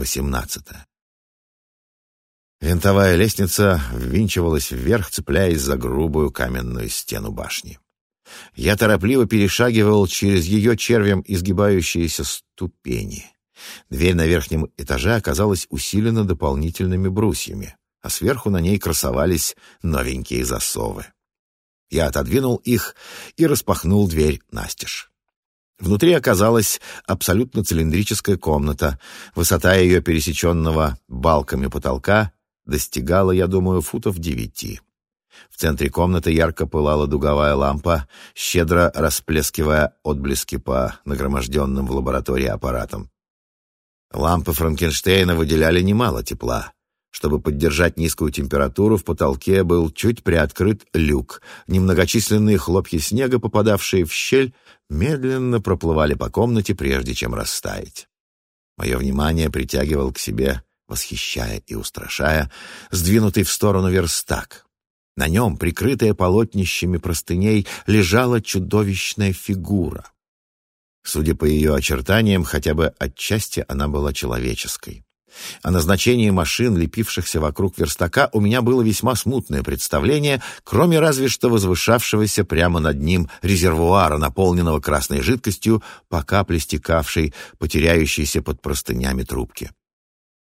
18. Винтовая лестница ввинчивалась вверх, цепляясь за грубую каменную стену башни. Я торопливо перешагивал через ее червем изгибающиеся ступени. Дверь на верхнем этаже оказалась усилена дополнительными брусьями, а сверху на ней красовались новенькие засовы. Я отодвинул их и распахнул дверь настежь. Внутри оказалась абсолютно цилиндрическая комната. Высота ее пересеченного балками потолка достигала, я думаю, футов девяти. В центре комнаты ярко пылала дуговая лампа, щедро расплескивая отблески по нагроможденным в лаборатории аппаратам. Лампы Франкенштейна выделяли немало тепла. Чтобы поддержать низкую температуру, в потолке был чуть приоткрыт люк. Немногочисленные хлопья снега, попадавшие в щель, медленно проплывали по комнате, прежде чем растаять. Мое внимание притягивал к себе, восхищая и устрашая, сдвинутый в сторону верстак. На нем, прикрытая полотнищами простыней, лежала чудовищная фигура. Судя по ее очертаниям, хотя бы отчасти она была человеческой. О назначении машин, лепившихся вокруг верстака, у меня было весьма смутное представление, кроме разве что возвышавшегося прямо над ним резервуара, наполненного красной жидкостью, по капле стекавшей, потеряющейся под простынями трубки.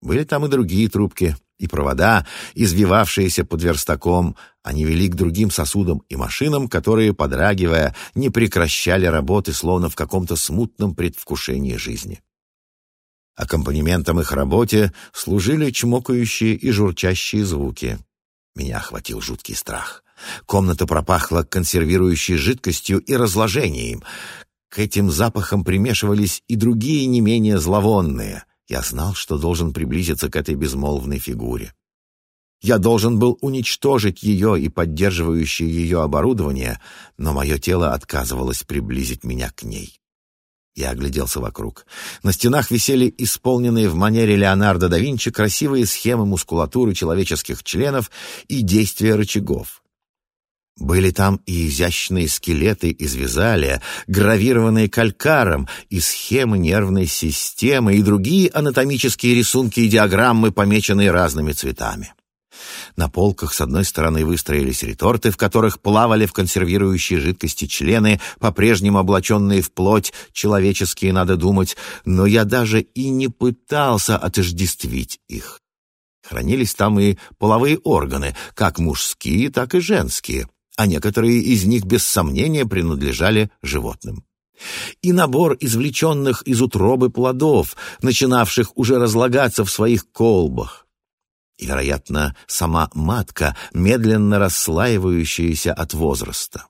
Были там и другие трубки, и провода, извивавшиеся под верстаком. Они вели к другим сосудам и машинам, которые, подрагивая, не прекращали работы, словно в каком-то смутном предвкушении жизни. Аккомпанементом их работе служили чмокающие и журчащие звуки. Меня охватил жуткий страх. Комната пропахла консервирующей жидкостью и разложением. К этим запахам примешивались и другие не менее зловонные. Я знал, что должен приблизиться к этой безмолвной фигуре. Я должен был уничтожить ее и поддерживающее ее оборудование, но мое тело отказывалось приблизить меня к ней. Я огляделся вокруг. На стенах висели исполненные в манере Леонардо да Винчи красивые схемы мускулатуры человеческих членов и действия рычагов. Были там и изящные скелеты из вязалия, гравированные калькаром, и схемы нервной системы, и другие анатомические рисунки и диаграммы, помеченные разными цветами. На полках с одной стороны выстроились реторты, в которых плавали в консервирующей жидкости члены, по-прежнему облаченные в плоть, человеческие, надо думать, но я даже и не пытался отождествить их. Хранились там и половые органы, как мужские, так и женские, а некоторые из них без сомнения принадлежали животным и набор извлеченных из утробы плодов, начинавших уже разлагаться в своих колбах и, вероятно, сама матка, медленно расслаивающаяся от возраста.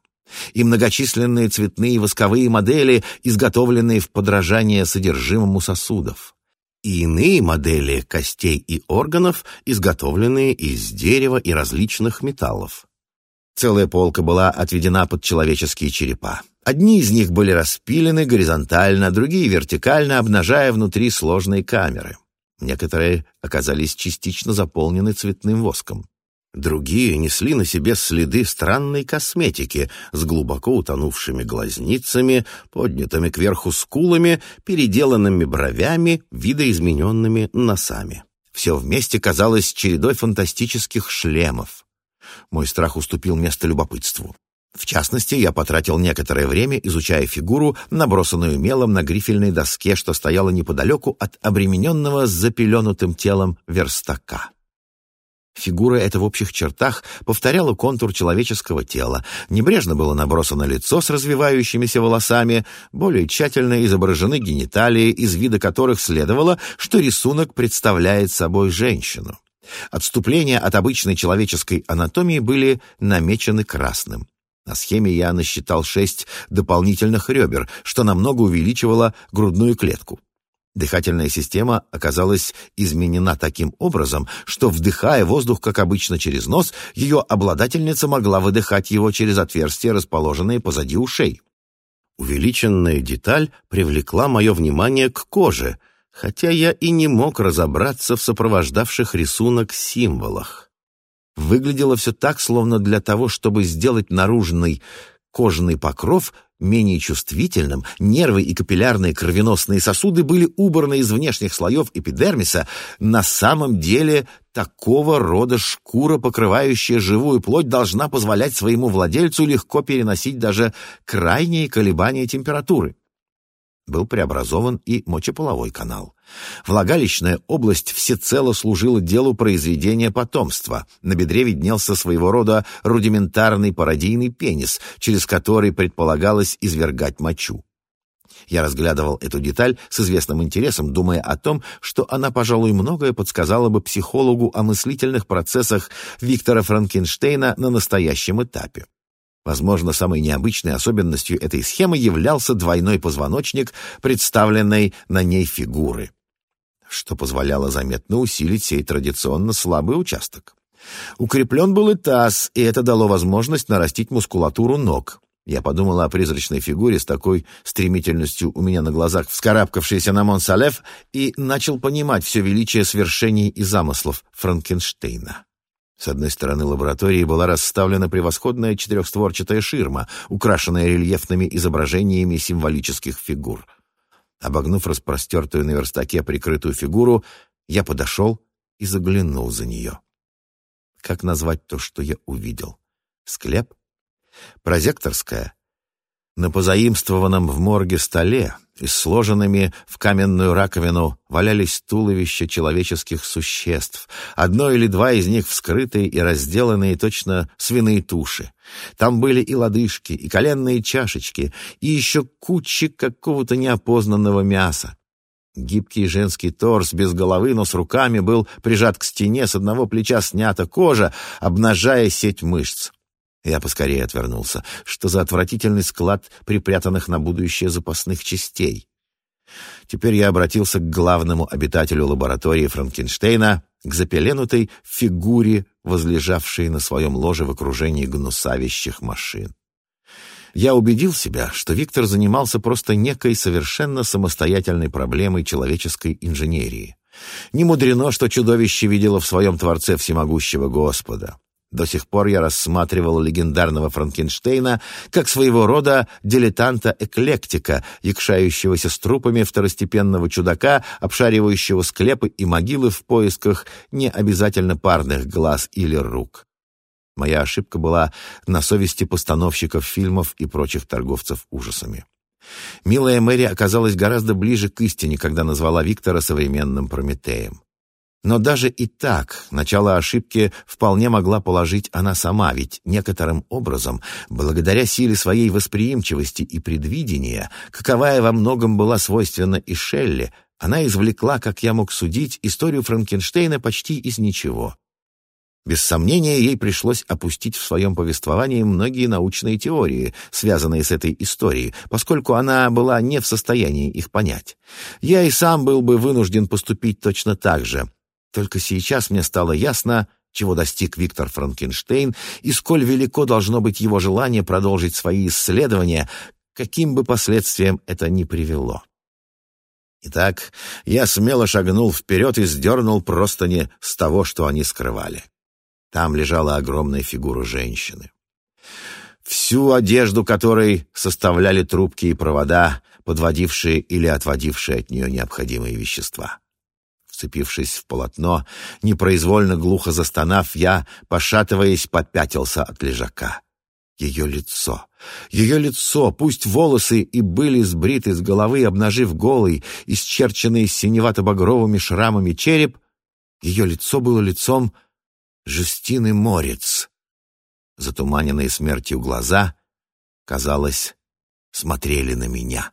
И многочисленные цветные восковые модели, изготовленные в подражание содержимому сосудов. И иные модели костей и органов, изготовленные из дерева и различных металлов. Целая полка была отведена под человеческие черепа. Одни из них были распилены горизонтально, другие вертикально, обнажая внутри сложные камеры. Некоторые оказались частично заполнены цветным воском. Другие несли на себе следы странной косметики с глубоко утонувшими глазницами, поднятыми кверху скулами, переделанными бровями, видоизмененными носами. Все вместе казалось чередой фантастических шлемов. Мой страх уступил место любопытству. В частности, я потратил некоторое время, изучая фигуру, набросанную мелом на грифельной доске, что стояла неподалеку от обремененного с запеленутым телом верстака. Фигура эта в общих чертах повторяла контур человеческого тела. Небрежно было набросано лицо с развивающимися волосами, более тщательно изображены гениталии, из вида которых следовало, что рисунок представляет собой женщину. Отступления от обычной человеческой анатомии были намечены красным. На схеме я насчитал шесть дополнительных ребер, что намного увеличивало грудную клетку. Дыхательная система оказалась изменена таким образом, что, вдыхая воздух, как обычно, через нос, ее обладательница могла выдыхать его через отверстия, расположенные позади ушей. Увеличенная деталь привлекла мое внимание к коже, хотя я и не мог разобраться в сопровождавших рисунок символах. Выглядело все так, словно для того, чтобы сделать наружный кожный покров менее чувствительным, нервы и капиллярные кровеносные сосуды были убраны из внешних слоев эпидермиса, на самом деле такого рода шкура, покрывающая живую плоть, должна позволять своему владельцу легко переносить даже крайние колебания температуры был преобразован и мочеполовой канал. Влагалищная область всецело служила делу произведения потомства. На бедре виднелся своего рода рудиментарный пародийный пенис, через который предполагалось извергать мочу. Я разглядывал эту деталь с известным интересом, думая о том, что она, пожалуй, многое подсказала бы психологу о мыслительных процессах Виктора Франкенштейна на настоящем этапе. Возможно, самой необычной особенностью этой схемы являлся двойной позвоночник, представленный на ней фигуры, что позволяло заметно усилить сей традиционно слабый участок. Укреплен был и таз, и это дало возможность нарастить мускулатуру ног. Я подумала о призрачной фигуре с такой стремительностью у меня на глазах, вскарабкавшейся на Монсалев, и начал понимать все величие свершений и замыслов Франкенштейна. С одной стороны лаборатории была расставлена превосходная четырехстворчатая ширма, украшенная рельефными изображениями символических фигур. Обогнув распростертую на верстаке прикрытую фигуру, я подошел и заглянул за нее. Как назвать то, что я увидел? Склеп? Прозекторская? На позаимствованном в морге столе и сложенными в каменную раковину валялись туловища человеческих существ, одно или два из них вскрытые и разделанные точно свиные туши. Там были и лодыжки, и коленные чашечки, и еще кучи какого-то неопознанного мяса. Гибкий женский торс без головы, но с руками был прижат к стене, с одного плеча снята кожа, обнажая сеть мышц. Я поскорее отвернулся. Что за отвратительный склад припрятанных на будущее запасных частей? Теперь я обратился к главному обитателю лаборатории Франкенштейна, к запеленутой фигуре, возлежавшей на своем ложе в окружении гнусавящих машин. Я убедил себя, что Виктор занимался просто некой совершенно самостоятельной проблемой человеческой инженерии. Не мудрено, что чудовище видело в своем Творце всемогущего Господа. До сих пор я рассматривал легендарного Франкенштейна как своего рода дилетанта-эклектика, якшающегося с трупами второстепенного чудака, обшаривающего склепы и могилы в поисках не обязательно парных глаз или рук. Моя ошибка была на совести постановщиков фильмов и прочих торговцев ужасами. Милая Мэри оказалась гораздо ближе к истине, когда назвала Виктора современным Прометеем. Но даже и так начало ошибки вполне могла положить она сама, ведь некоторым образом, благодаря силе своей восприимчивости и предвидения, каковая во многом была свойственна и Шелли, она извлекла, как я мог судить, историю Франкенштейна почти из ничего. Без сомнения, ей пришлось опустить в своем повествовании многие научные теории, связанные с этой историей, поскольку она была не в состоянии их понять. Я и сам был бы вынужден поступить точно так же, только сейчас мне стало ясно, чего достиг Виктор Франкенштейн и сколь велико должно быть его желание продолжить свои исследования, каким бы последствиям это ни привело. Итак, я смело шагнул вперед и сдернул простыни с того, что они скрывали. Там лежала огромная фигура женщины. Всю одежду которой составляли трубки и провода, подводившие или отводившие от нее необходимые вещества вцепившись в полотно, непроизвольно глухо застонав, я, пошатываясь, подпятился от лежака. Ее лицо. Ее лицо, пусть волосы и были сбриты с головы, обнажив голый, исчерченный синевато-багровыми шрамами череп, ее лицо было лицом Жестины Морец. Затуманенные смертью глаза, казалось, смотрели на меня.